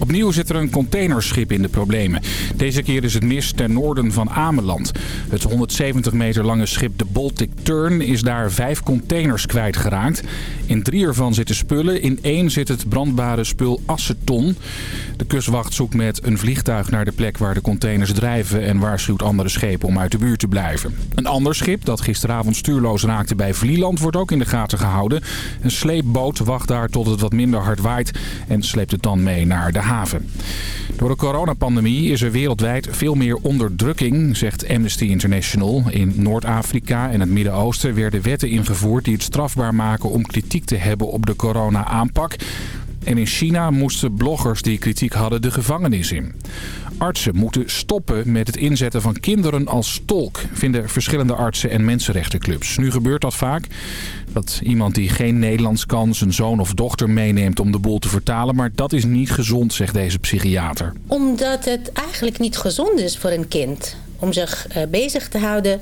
Opnieuw zit er een containerschip in de problemen. Deze keer is het mis ten noorden van Ameland. Het 170 meter lange schip de Baltic Turn is daar vijf containers kwijtgeraakt. In drie ervan zitten spullen, in één zit het brandbare spul aceton. De kustwacht zoekt met een vliegtuig naar de plek waar de containers drijven... en waarschuwt andere schepen om uit de buurt te blijven. Een ander schip dat gisteravond stuurloos raakte bij Vlieland wordt ook in de gaten gehouden. Een sleepboot wacht daar tot het wat minder hard waait en sleept het dan mee naar de haven. Door de coronapandemie is er wereldwijd veel meer onderdrukking, zegt Amnesty International. In Noord-Afrika en het Midden-Oosten werden wetten ingevoerd die het strafbaar maken om kritiek te hebben op de corona-aanpak. En in China moesten bloggers die kritiek hadden de gevangenis in. Artsen moeten stoppen met het inzetten van kinderen als tolk, vinden verschillende artsen en mensenrechtenclubs. Nu gebeurt dat vaak. Dat iemand die geen Nederlands kan zijn zoon of dochter meeneemt om de boel te vertalen. Maar dat is niet gezond, zegt deze psychiater. Omdat het eigenlijk niet gezond is voor een kind om zich uh, bezig te houden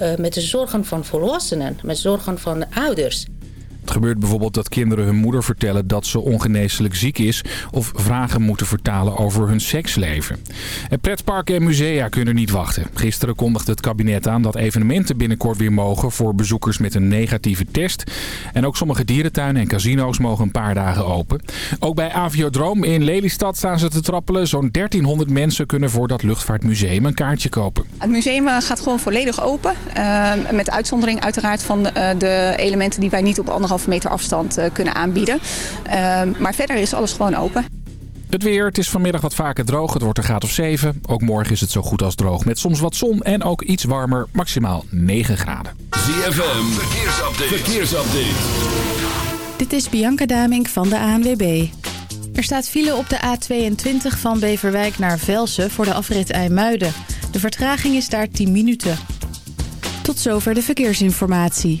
uh, met de zorgen van volwassenen, met zorgen van de ouders. Het gebeurt bijvoorbeeld dat kinderen hun moeder vertellen dat ze ongeneeslijk ziek is... of vragen moeten vertalen over hun seksleven. En pretparken en musea kunnen niet wachten. Gisteren kondigde het kabinet aan dat evenementen binnenkort weer mogen... voor bezoekers met een negatieve test. En ook sommige dierentuinen en casino's mogen een paar dagen open. Ook bij Aviodroom in Lelystad staan ze te trappelen. Zo'n 1300 mensen kunnen voor dat luchtvaartmuseum een kaartje kopen. Het museum gaat gewoon volledig open. Uh, met uitzondering uiteraard van uh, de elementen die wij niet op anderhalf meter afstand uh, kunnen aanbieden. Uh, maar verder is alles gewoon open. Het weer, het is vanmiddag wat vaker droog. Het wordt een graad of 7. Ook morgen is het zo goed als droog. Met soms wat zon en ook iets warmer. Maximaal 9 graden. ZFM, verkeersupdate. verkeersupdate. Dit is Bianca Damink van de ANWB. Er staat file op de A22 van Beverwijk naar Velsen voor de afrit IJmuiden. De vertraging is daar 10 minuten. Tot zover de verkeersinformatie.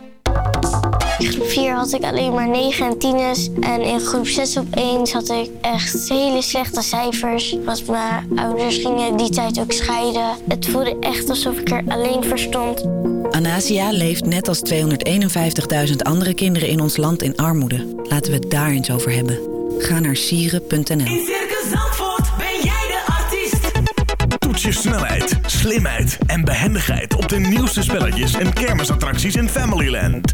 In groep 4 had ik alleen maar 9 en 10's. En in groep 6 op 1 had ik echt hele slechte cijfers. Want mijn ouders gingen die tijd ook scheiden. Het voelde echt alsof ik er alleen voor stond. Anasia leeft net als 251.000 andere kinderen in ons land in armoede. Laten we het daar eens over hebben. Ga naar sieren.nl In Circus Zandvoort ben jij de artiest. Toets je snelheid, slimheid en behendigheid op de nieuwste spelletjes en kermisattracties in Familyland.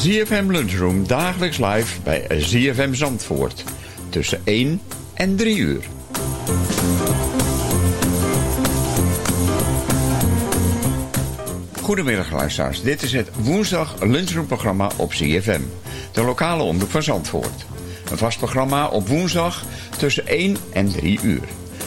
ZFM Lunchroom dagelijks live bij ZFM Zandvoort. Tussen 1 en 3 uur. Goedemiddag luisteraars, dit is het woensdag lunchroomprogramma op ZFM. De lokale omroep van Zandvoort. Een vast programma op woensdag tussen 1 en 3 uur.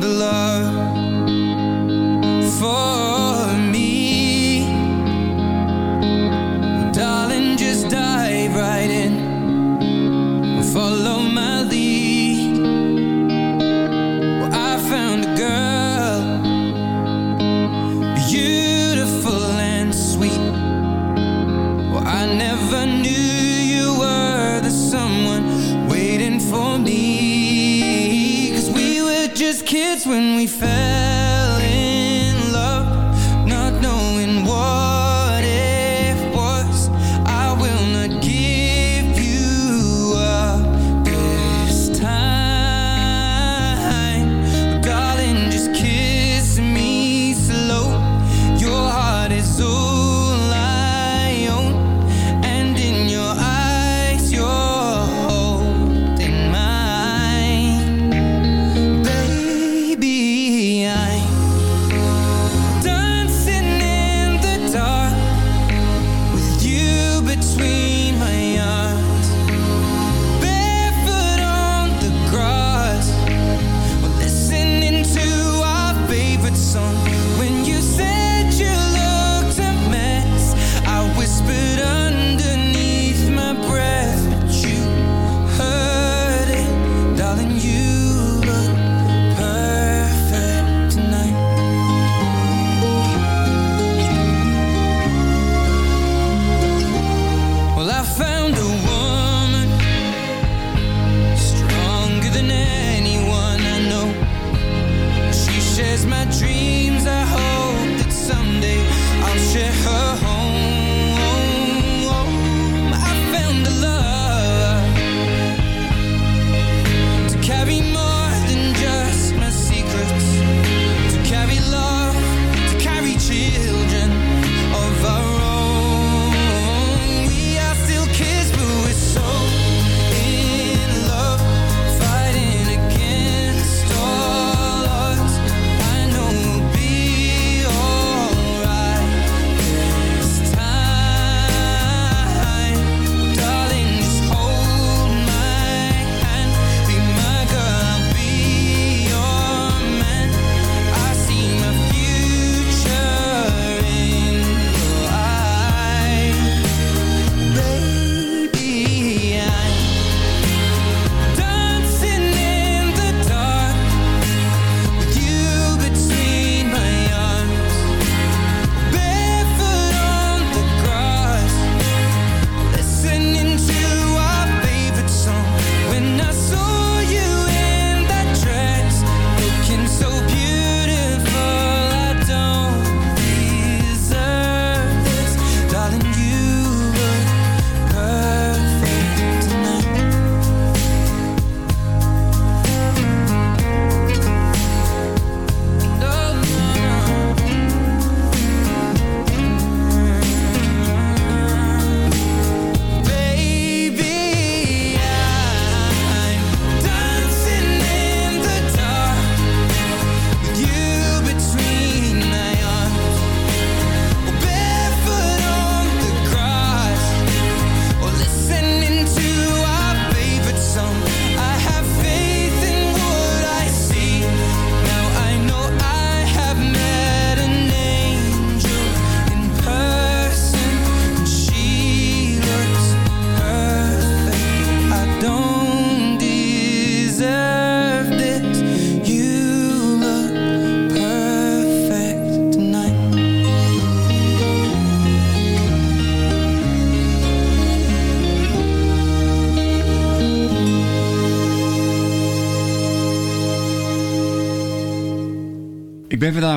found love for me. Darling, just dive right in. Follow fair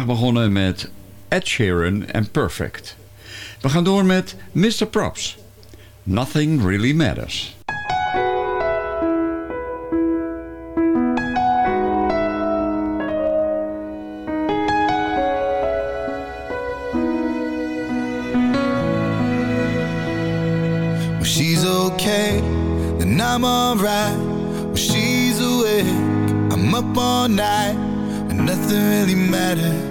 vandaag begonnen met Ed Sheeran en Perfect. We gaan door met Mr. Props. Nothing Really Matters. She's okay, then I'm alright. She's awake, I'm up all night, and nothing really matters.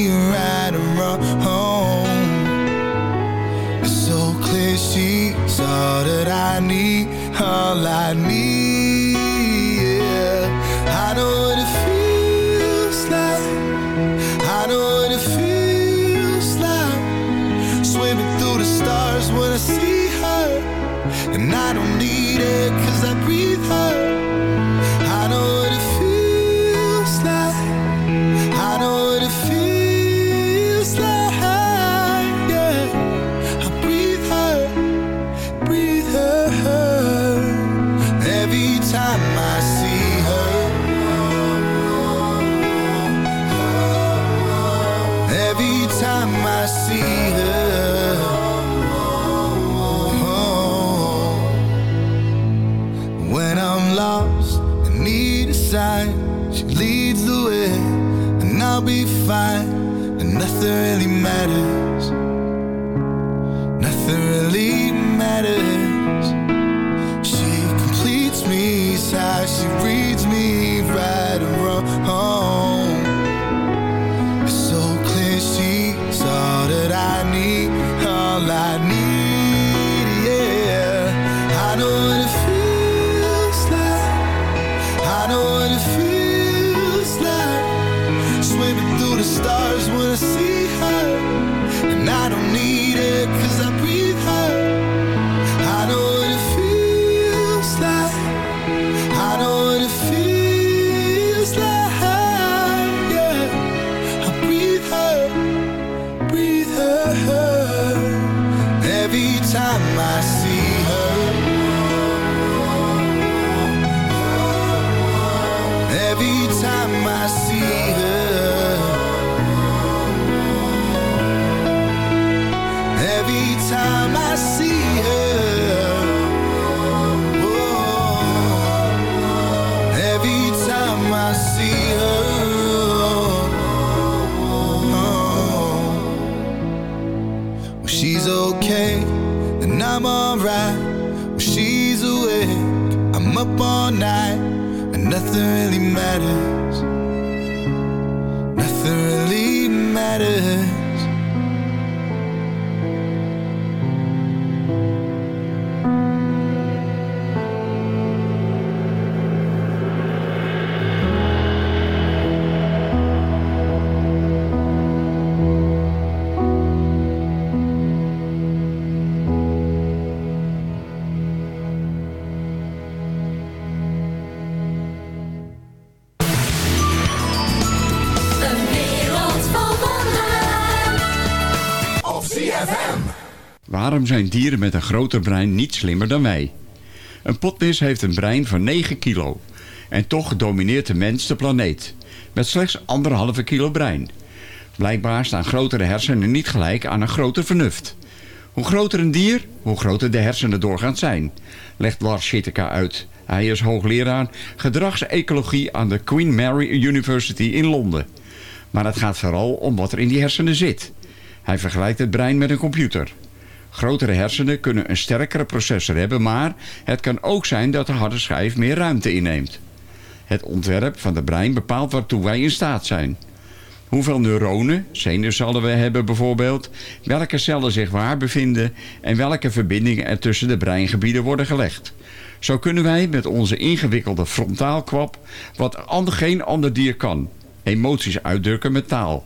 be fine, and nothing really matters. Waarom zijn dieren met een groter brein niet slimmer dan wij? Een potvis heeft een brein van 9 kilo. En toch domineert de mens de planeet. Met slechts anderhalve kilo brein. Blijkbaar staan grotere hersenen niet gelijk aan een groter vernuft. Hoe groter een dier, hoe groter de hersenen doorgaans zijn. Legt Lars Schittica uit. Hij is hoogleraar gedragsecologie aan de Queen Mary University in Londen. Maar het gaat vooral om wat er in die hersenen zit. Hij vergelijkt het brein met een computer. Grotere hersenen kunnen een sterkere processor hebben, maar het kan ook zijn dat de harde schijf meer ruimte inneemt. Het ontwerp van het brein bepaalt waartoe wij in staat zijn. Hoeveel neuronen, zenuwcellen we hebben bijvoorbeeld, welke cellen zich waar bevinden en welke verbindingen er tussen de breingebieden worden gelegd. Zo kunnen wij met onze ingewikkelde frontaalkwap wat geen ander dier kan. Emoties uitdrukken met taal.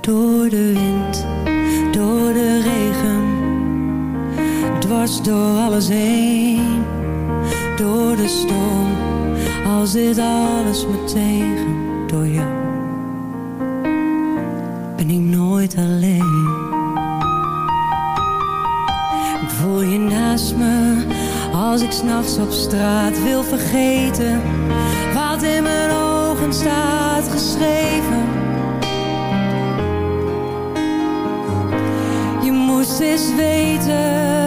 Door de wind, door de regen dwars door alles heen, door de storm, als dit alles me tegentoo je. Ben ik nooit alleen. Ik Voel je naast me. Als ik snaps op straat wil vergeten, wat in mijn ogen ogen staat geschreven. Je moest eens weten.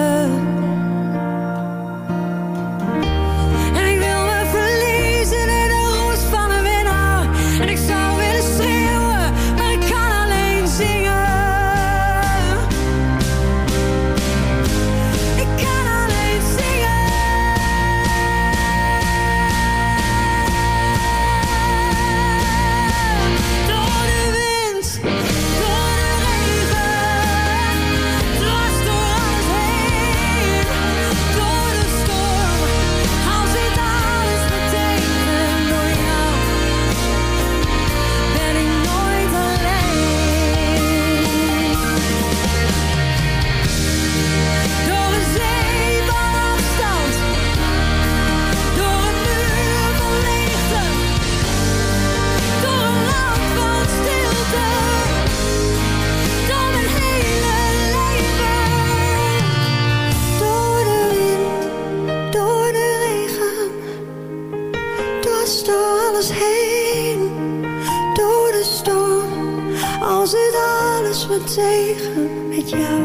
zit het alles wat tegen met jou.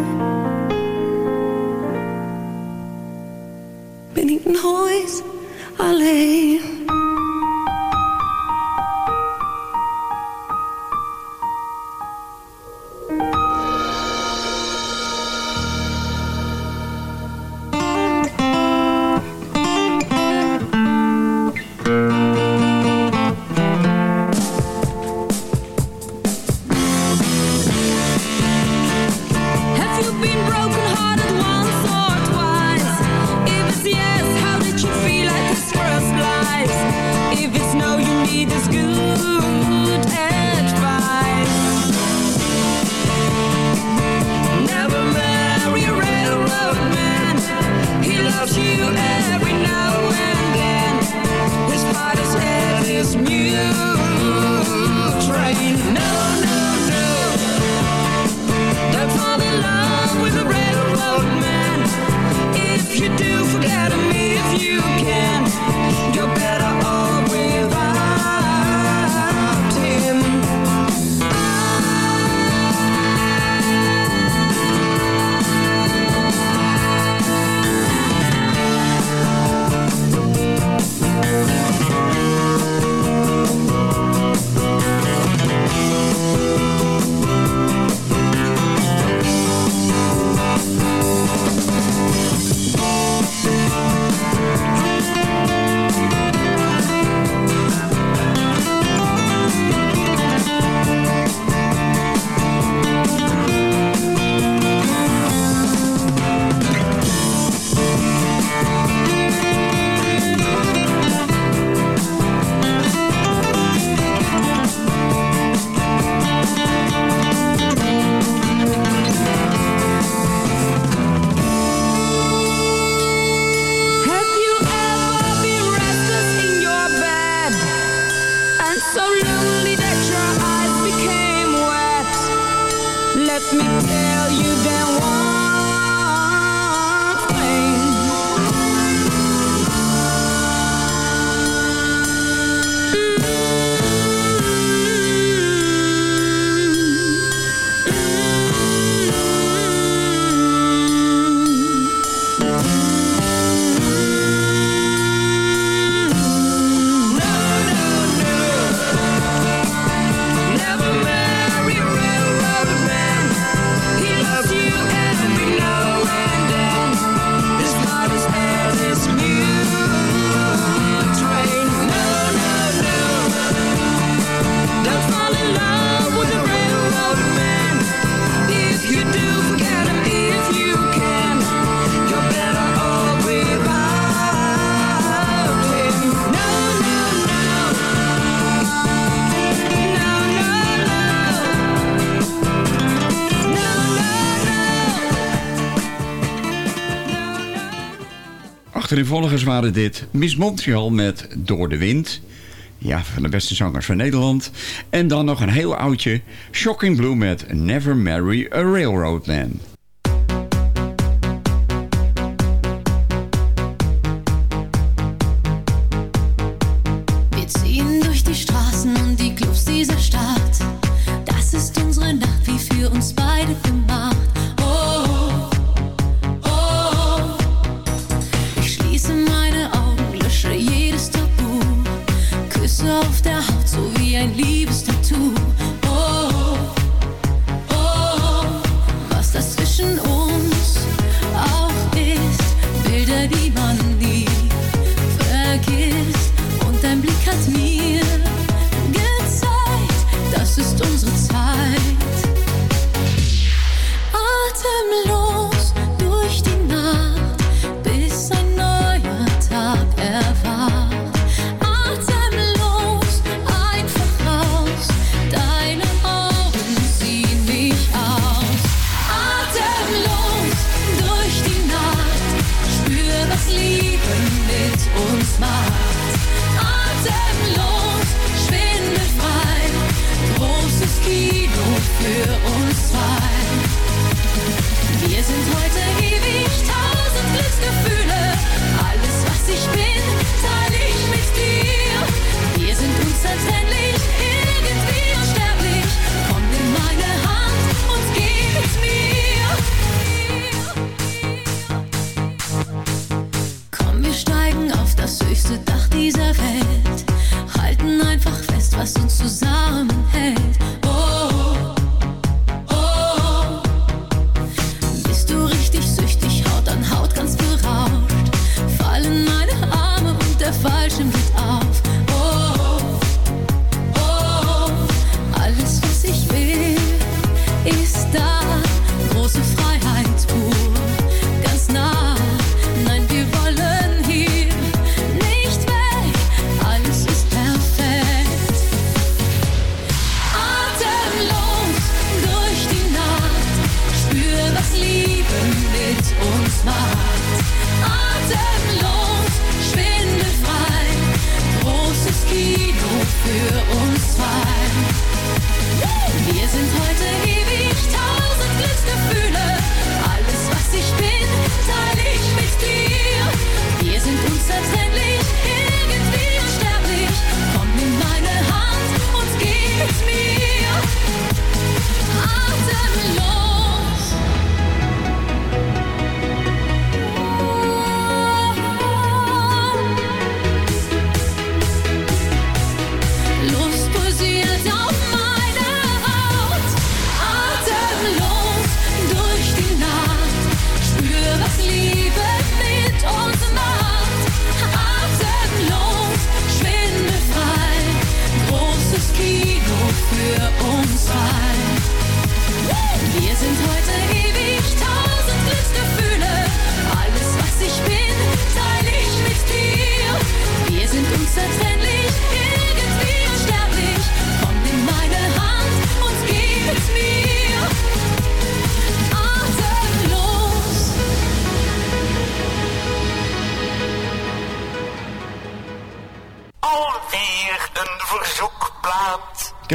Ben ik nooit alleen. Volgers waren dit Miss Montreal met Door de Wind. Ja, van de beste zangers van Nederland. En dan nog een heel oudje, Shocking Blue met Never Marry a Railroad Man.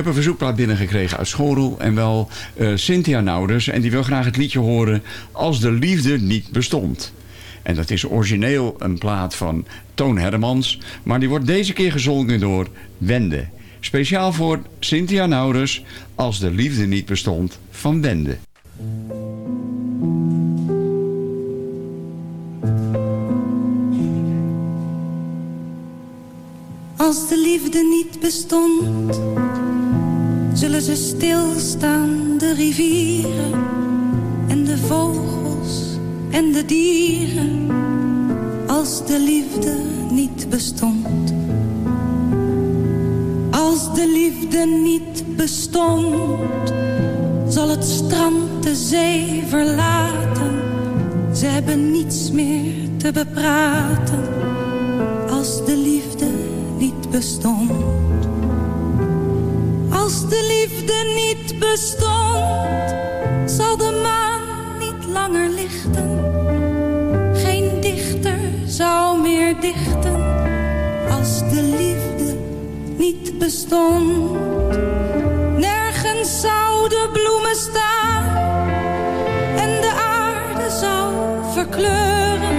heb een verzoekplaat binnengekregen uit school en wel uh, Cynthia Nouders. En die wil graag het liedje horen Als de liefde niet bestond. En dat is origineel een plaat van Toon Hermans. Maar die wordt deze keer gezongen door Wende. Speciaal voor Cynthia Nouders Als de liefde niet bestond van Wende. Als de liefde niet bestond zullen ze stilstaan, de rivieren en de vogels en de dieren. Als de liefde niet bestond. Als de liefde niet bestond, zal het strand de zee verlaten. Ze hebben niets meer te bepraten, als de liefde niet bestond de liefde niet bestond, zal de maan niet langer lichten. Geen dichter zou meer dichten, als de liefde niet bestond. Nergens zouden bloemen staan, en de aarde zou verkleuren.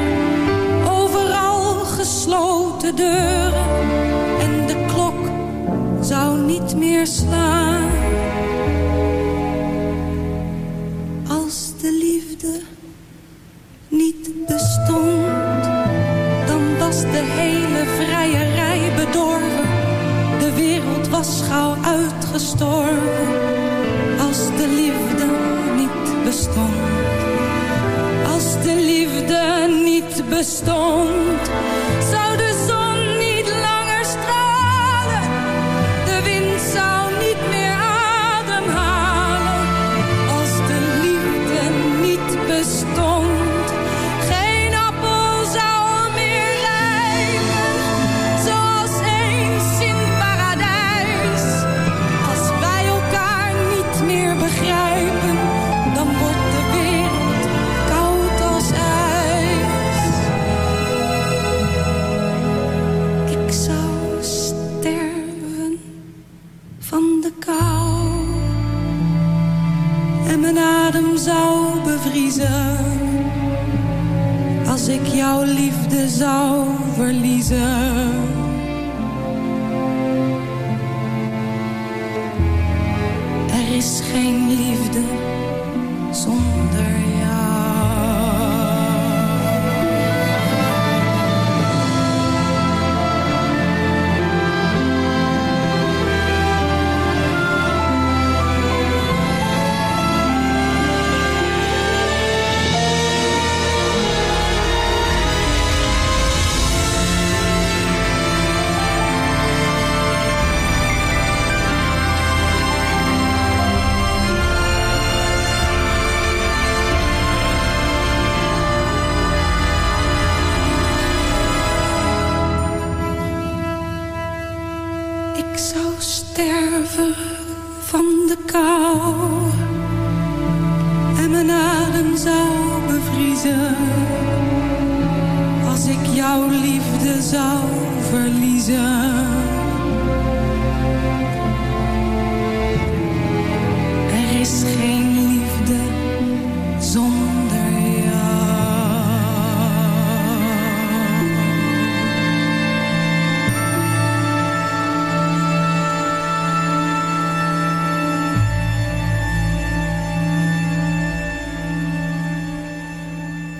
Overal gesloten deuren als de liefde niet bestond dan was de hele vrijerij bedorven. De wereld was gauw uitgestorven als de liefde niet bestond. Als de liefde niet bestond Just.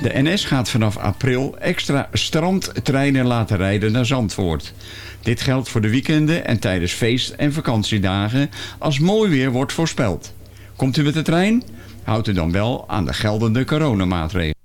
De NS gaat vanaf april extra strandtreinen laten rijden naar Zandvoort. Dit geldt voor de weekenden en tijdens feest- en vakantiedagen als mooi weer wordt voorspeld. Komt u met de trein? Houd u dan wel aan de geldende coronamaatregelen.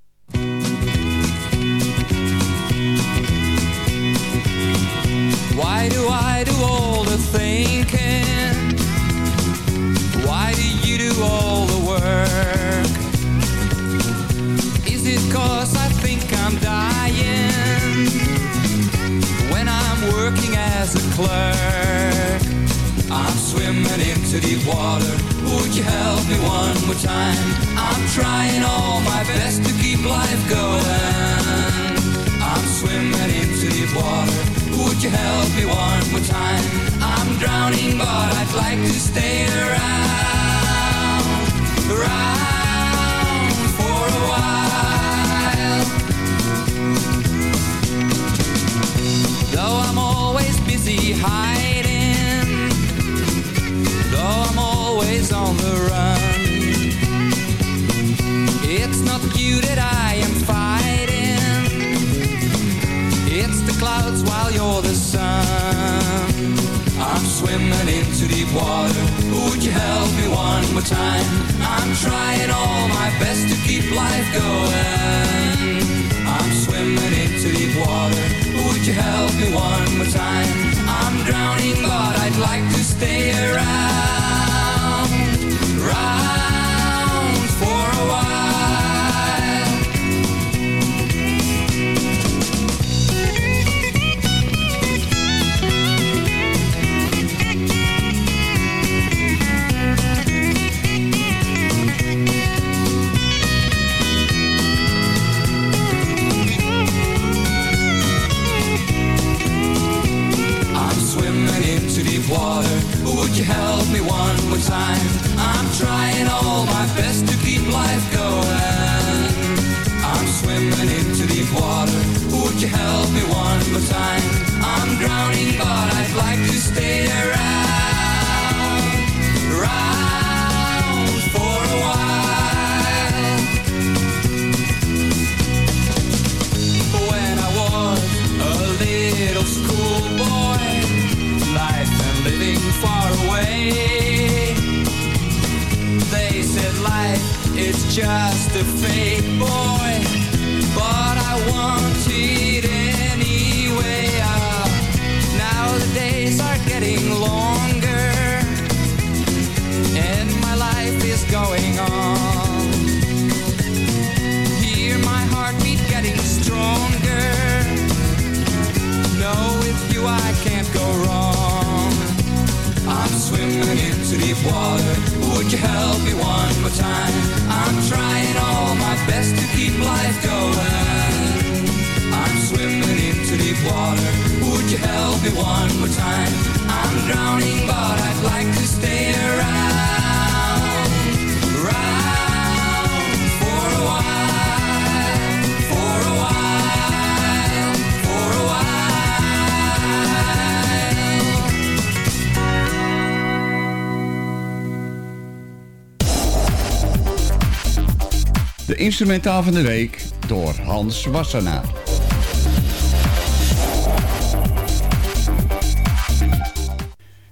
De instrumentaal van de week door Hans Wassenaar.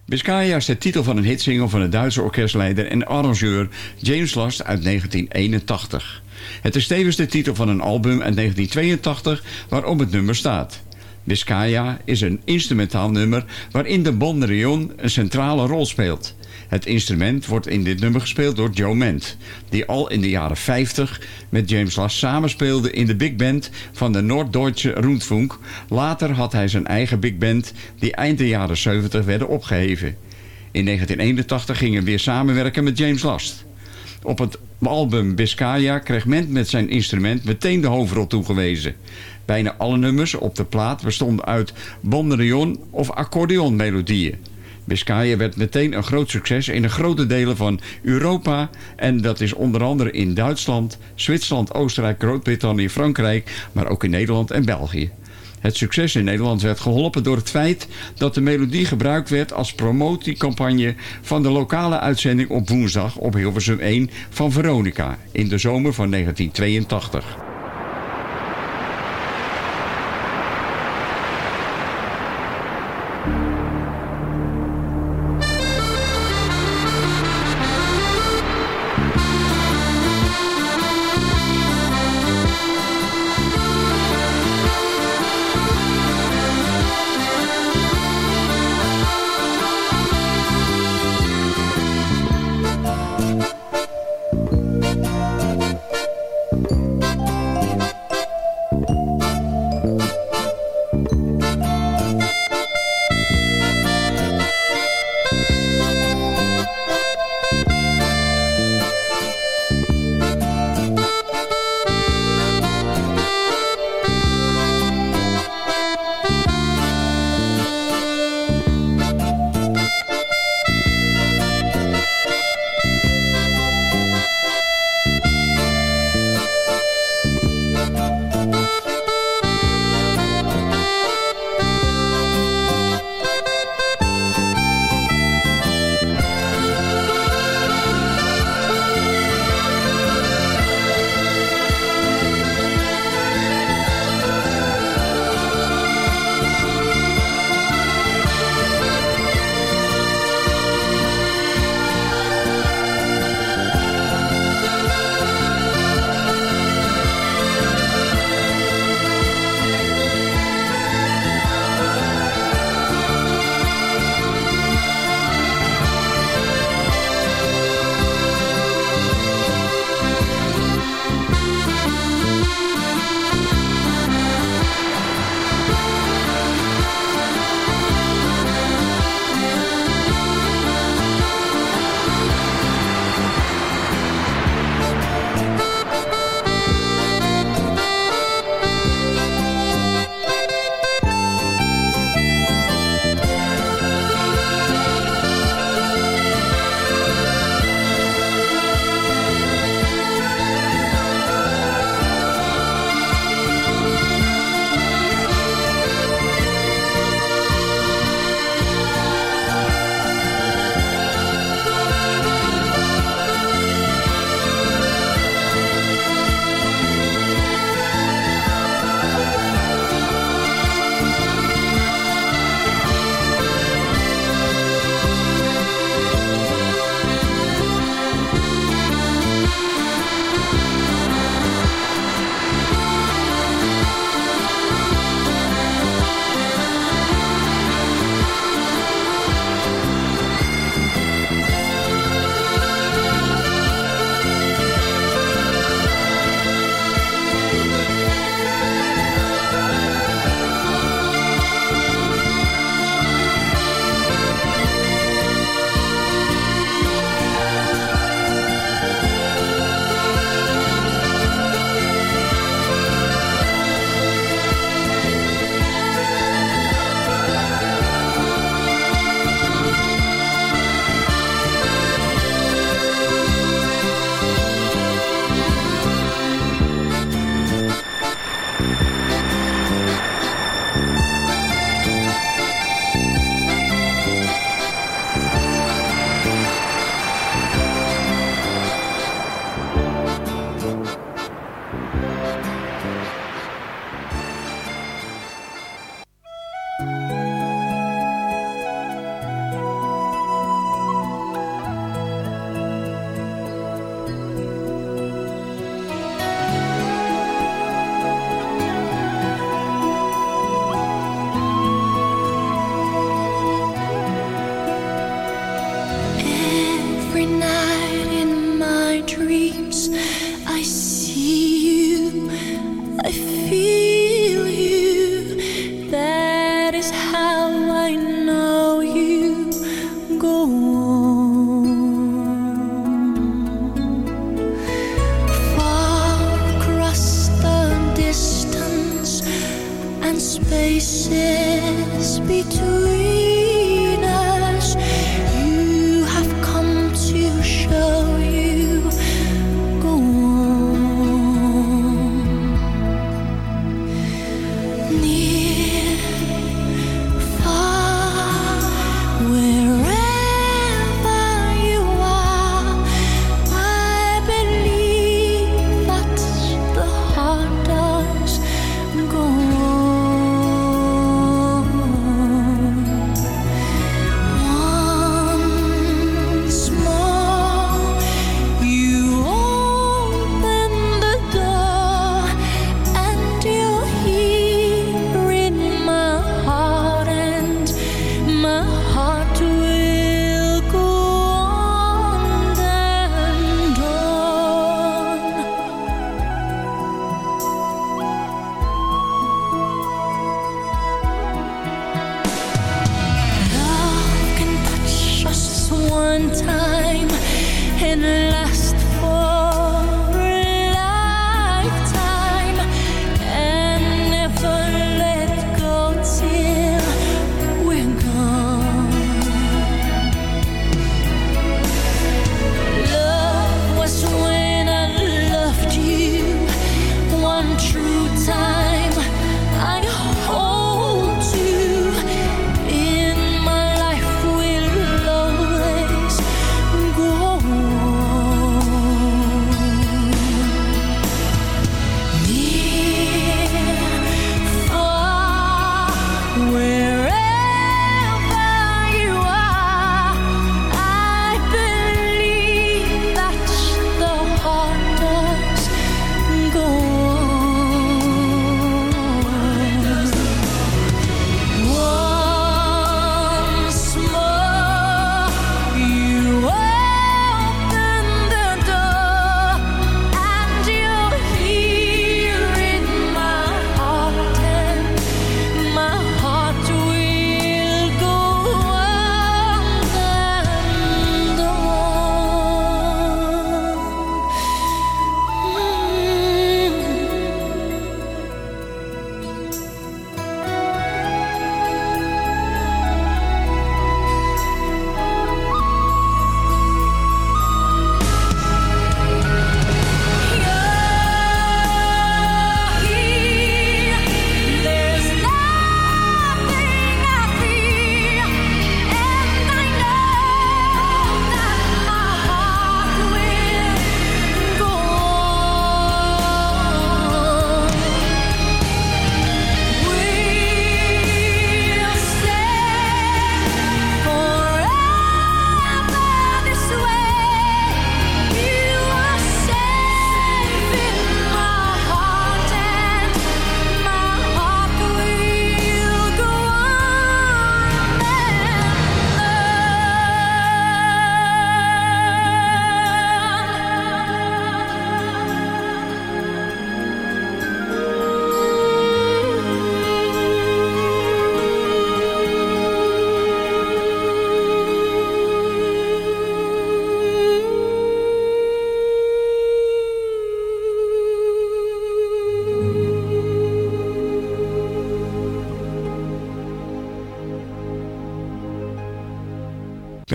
Biscaya is de titel van een hitsingle van de Duitse orkestleider en arrangeur James Last uit 1981. Het is tevens de titel van een album uit 1982 waarop het nummer staat. Biscaya is een instrumentaal nummer waarin de banderillion een centrale rol speelt. Het instrument wordt in dit nummer gespeeld door Joe Ment, die al in de jaren 50 met James Last samenspeelde in de big band van de Noord-Duitse Rundfunk. Later had hij zijn eigen big band die eind de jaren 70 werden opgeheven. In 1981 ging hij weer samenwerken met James Last. Op het album Biscaya kreeg Ment met zijn instrument meteen de hoofdrol toegewezen. Bijna alle nummers op de plaat bestonden uit banderillion of accordeonmelodieën. Biscaya werd meteen een groot succes in grote delen van Europa. En dat is onder andere in Duitsland, Zwitserland, Oostenrijk, Groot-Brittannië, Frankrijk, maar ook in Nederland en België. Het succes in Nederland werd geholpen door het feit dat de melodie gebruikt werd als promotiecampagne van de lokale uitzending op woensdag op Hilversum 1 van Veronica in de zomer van 1982.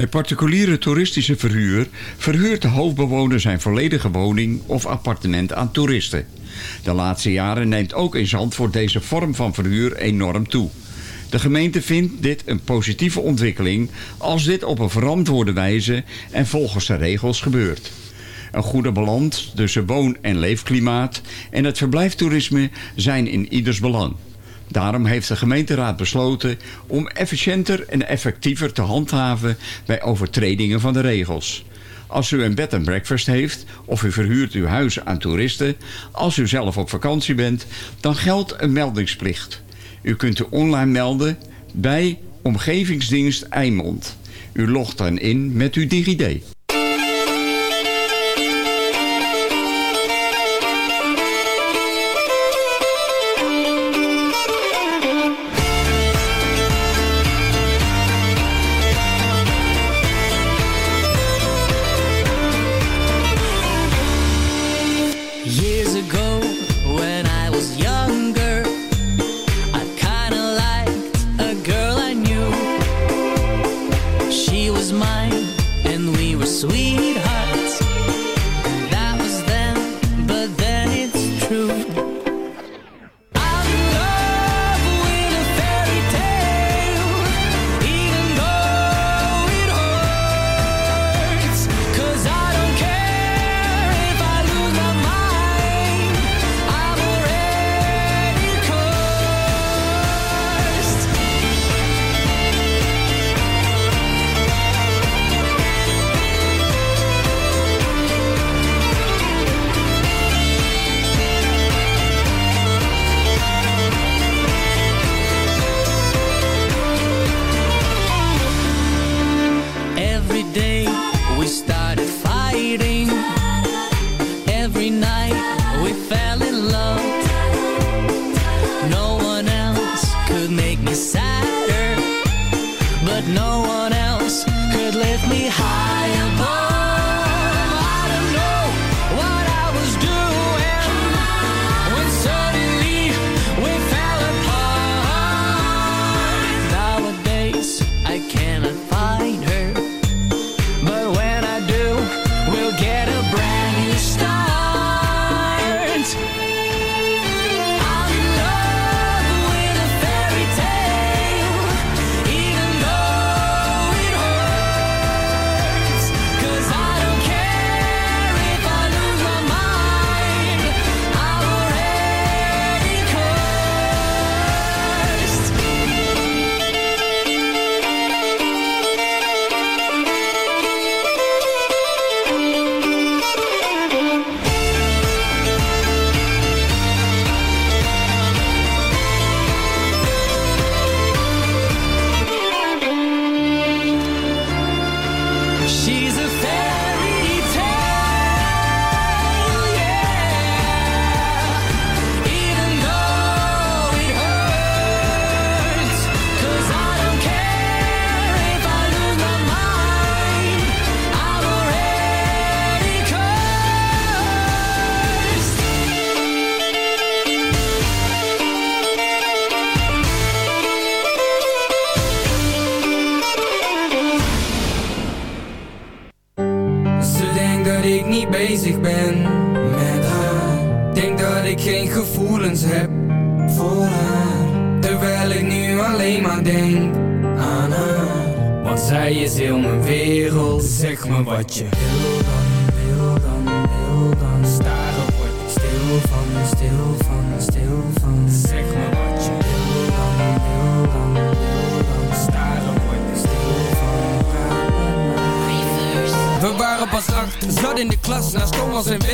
Bij particuliere toeristische verhuur verhuurt de hoofdbewoner zijn volledige woning of appartement aan toeristen. De laatste jaren neemt ook in Zandvoort deze vorm van verhuur enorm toe. De gemeente vindt dit een positieve ontwikkeling als dit op een verantwoorde wijze en volgens de regels gebeurt. Een goede balans tussen woon- en leefklimaat en het verblijftoerisme zijn in ieders belang. Daarom heeft de gemeenteraad besloten om efficiënter en effectiever te handhaven bij overtredingen van de regels. Als u een bed and breakfast heeft of u verhuurt uw huis aan toeristen, als u zelf op vakantie bent, dan geldt een meldingsplicht. U kunt u online melden bij Omgevingsdienst Eimond. U logt dan in met uw DigiD.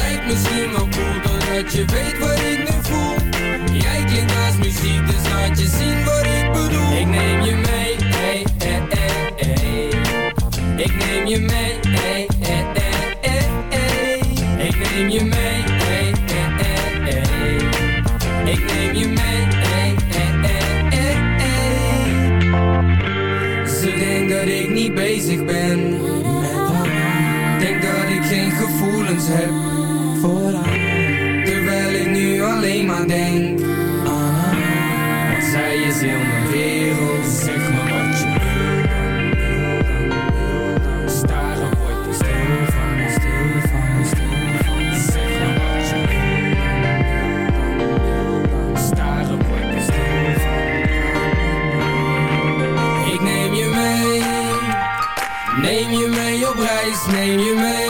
Ik lijk misschien wel cool Doordat je weet wat ik nu voel Jij klinkt als muziek Dus laat je zien wat ik bedoel Ik neem je mee hey, hey, hey. Ik neem je mee hey, hey, hey, hey. Ik neem je mee hey, hey, hey, hey. Ik neem je mee hey, hey, hey, hey. Ze denkt dat ik niet bezig ben gevoelens heb voor haar Terwijl ik nu alleen maar denk aan haar Want zij is heel mijn wereld. Zeg me wat je wil Staren word ik stil van, stil van, stil van Zeg me wat je wil Staren word ik stil van. Ik neem je mee Neem je mee op reis, neem je mee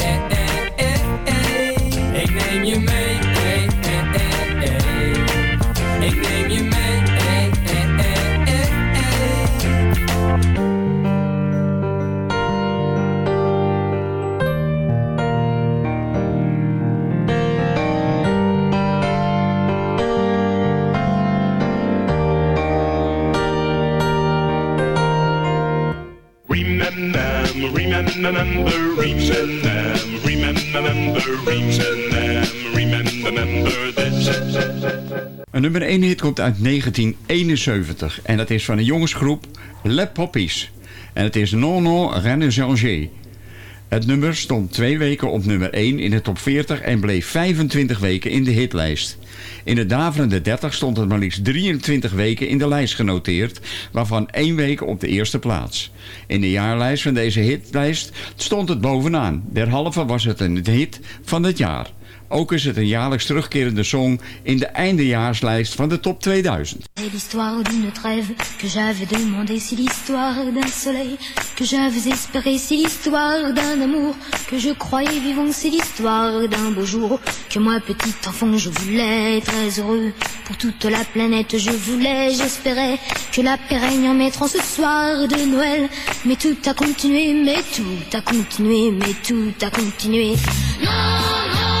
Een nummer 1 hit komt uit 1971 en dat is van een jongensgroep Le Poppies. En het is Non Non Changer. Het nummer stond twee weken op nummer 1 in de top 40 en bleef 25 weken in de hitlijst. In de daverende 30 stond het maar liefst 23 weken in de lijst genoteerd, waarvan één week op de eerste plaats. In de jaarlijst van deze hitlijst stond het bovenaan. Derhalve was het een hit van het jaar. Ook is het een jaarlijks terugkerende song in de eindejaarslijst van de top 2000. C'est l'histoire d'une trêve que j'avais demandé, c'est l'histoire d'un soleil que j'avais espéré, c'est l'histoire d'un amour que je croyais vivant, c'est l'histoire d'un beau jour que moi petit enfant je voulais très heureux pour toute la planète je voulais, j'espérais que la paix règne en mettant ce soir de Noël, mais tout a continué, mais tout a continué, mais tout a continué. Non, non,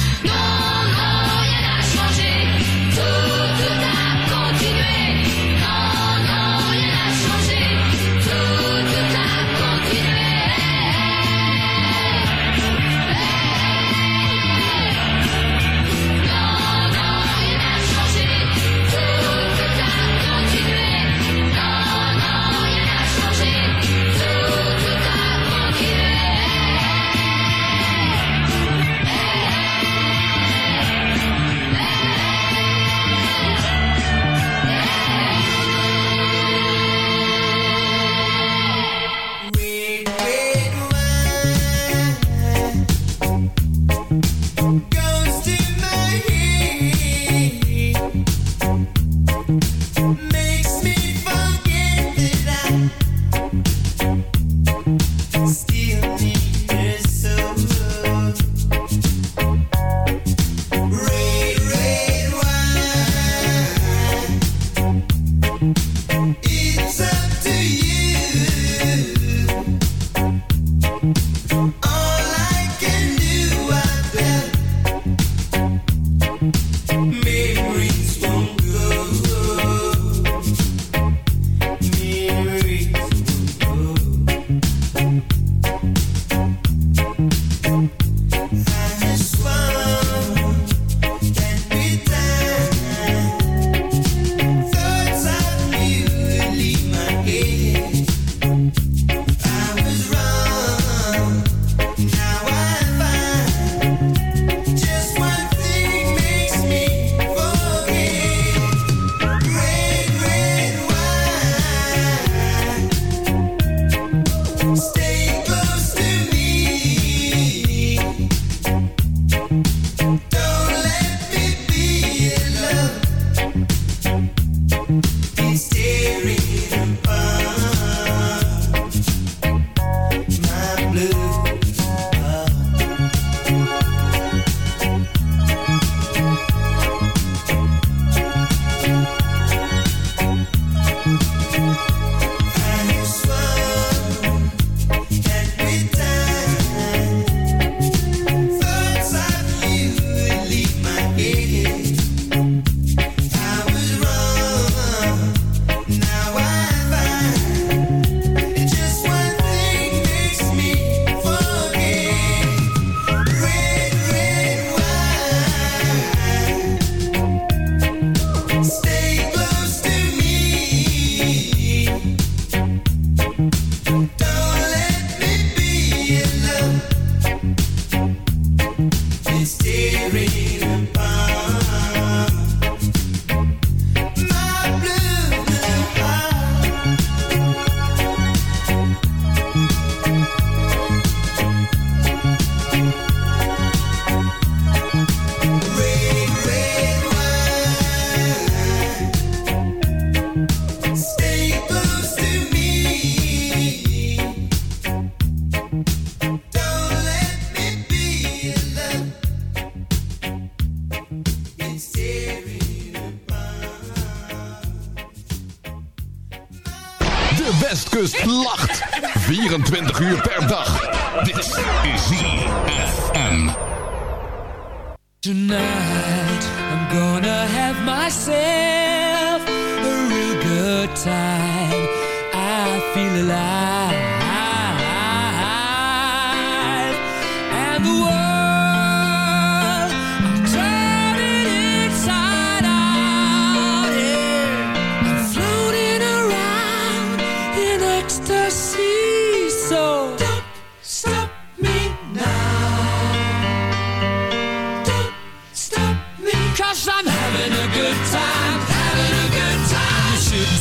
24 uur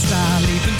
start leaving.